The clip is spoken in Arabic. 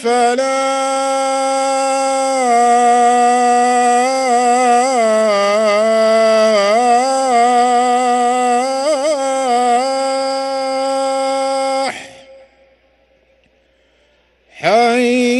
الفلاح حي